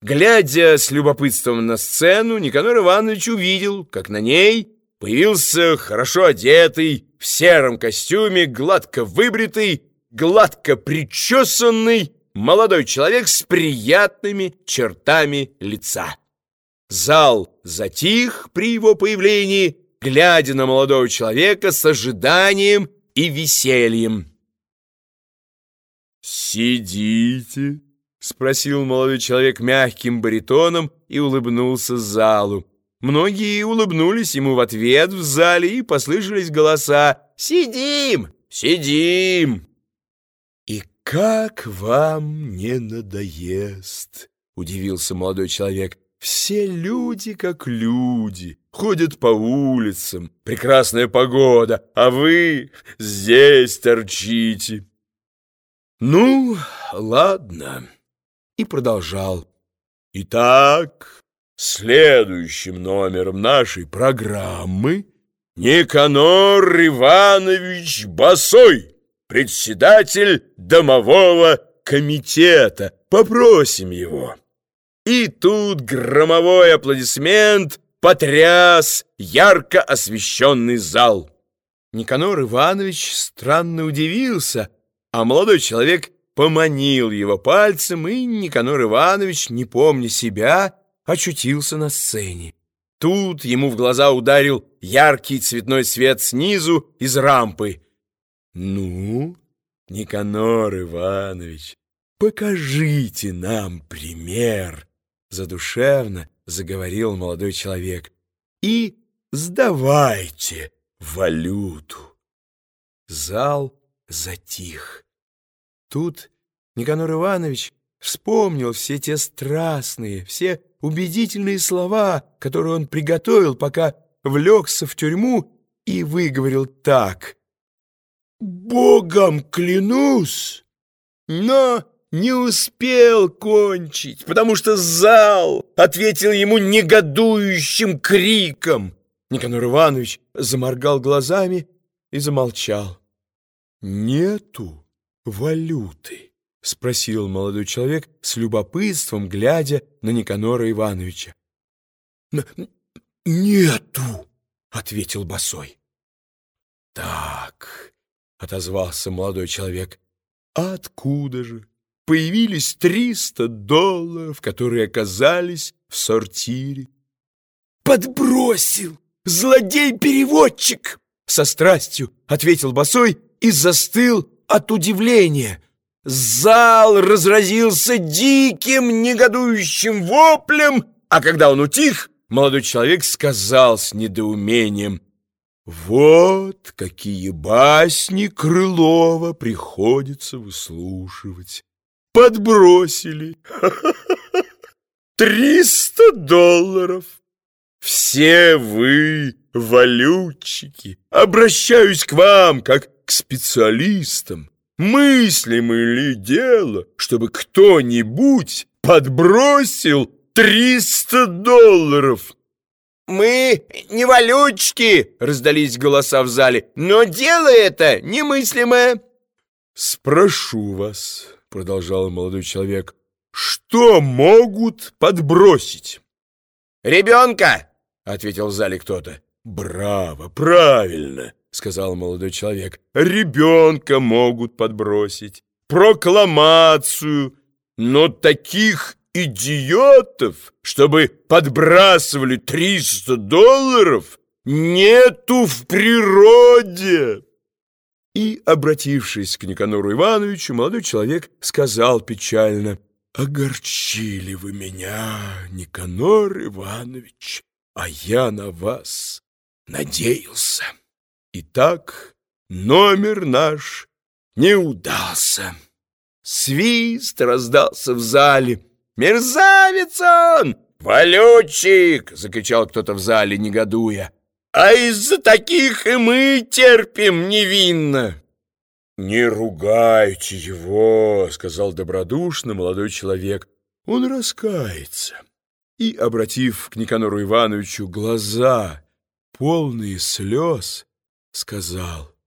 Глядя с любопытством на сцену, Никанор Иванович увидел, как на ней появился хорошо одетый, в сером костюме, гладко выбритый, гладко причесанный молодой человек с приятными чертами лица. Зал затих при его появлении, глядя на молодого человека с ожиданием и весельем. «Сидите», — спросил молодой человек мягким баритоном и улыбнулся залу. Многие улыбнулись ему в ответ в зале, и послышались голоса «Сидим! Сидим!» «И как вам не надоест?» — удивился молодой человек. «Все люди как люди, ходят по улицам, прекрасная погода, а вы здесь торчите». «Ну, ладно» и продолжал. Итак, следующим номером нашей программы Никанор Иванович Басой, председатель домового комитета. Попросим его. И тут громовой аплодисмент потряс ярко освещенный зал. Никанор Иванович странно удивился, а молодой человек поманил его пальцем, и Никанор Иванович, не помня себя, очутился на сцене. Тут ему в глаза ударил яркий цветной свет снизу из рампы. «Ну, Никанор Иванович, покажите нам пример!» Задушевно заговорил молодой человек. «И сдавайте валюту!» Зал затих. Тут Никанор Иванович вспомнил все те страстные, все убедительные слова, которые он приготовил, пока влегся в тюрьму, и выговорил так. «Богом клянусь!» Но не успел кончить, потому что зал ответил ему негодующим криком. Никанор Иванович заморгал глазами и замолчал. «Нету!» Валюты?» — спросил молодой человек с любопытством, глядя на Никанора Ивановича. «Нету!» — ответил Босой. «Так», — отозвался молодой человек, — «а откуда же?» Появились триста долларов, которые оказались в сортире. «Подбросил! Злодей-переводчик!» Со страстью ответил Босой и застыл от удивления. Зал разразился диким, негодующим воплем, а когда он утих, молодой человек сказал с недоумением, «Вот какие басни Крылова приходится выслушивать. Подбросили. Триста долларов. Все вы, валютчики, обращаюсь к вам, как к специалистам. Мыслимо ли дело, чтобы кто-нибудь подбросил 300 долларов? «Мы не валютчики!» — раздались голоса в зале. «Но дело это немыслимое!» «Спрошу вас», — продолжал молодой человек, «что могут подбросить?» «Ребенка!» — ответил в зале кто-то. «Браво, правильно!» — сказал молодой человек. «Ребенка могут подбросить, прокламацию, но таких идиотов, чтобы подбрасывали триста долларов, нету в природе!» И, обратившись к Никанору Ивановичу, молодой человек сказал печально, «Огорчили вы меня, Никанор Иванович, а я на вас надеялся». Итак, номер наш не удался. Свист раздался в зале. «Мерзавец он! Валютчик!» — закричал кто-то в зале, негодуя. «А из-за таких и мы терпим невинно!» «Не ругайте его!» — сказал добродушно молодой человек. «Он раскается». И, обратив к Никанору Ивановичу глаза, полные слез, сказал,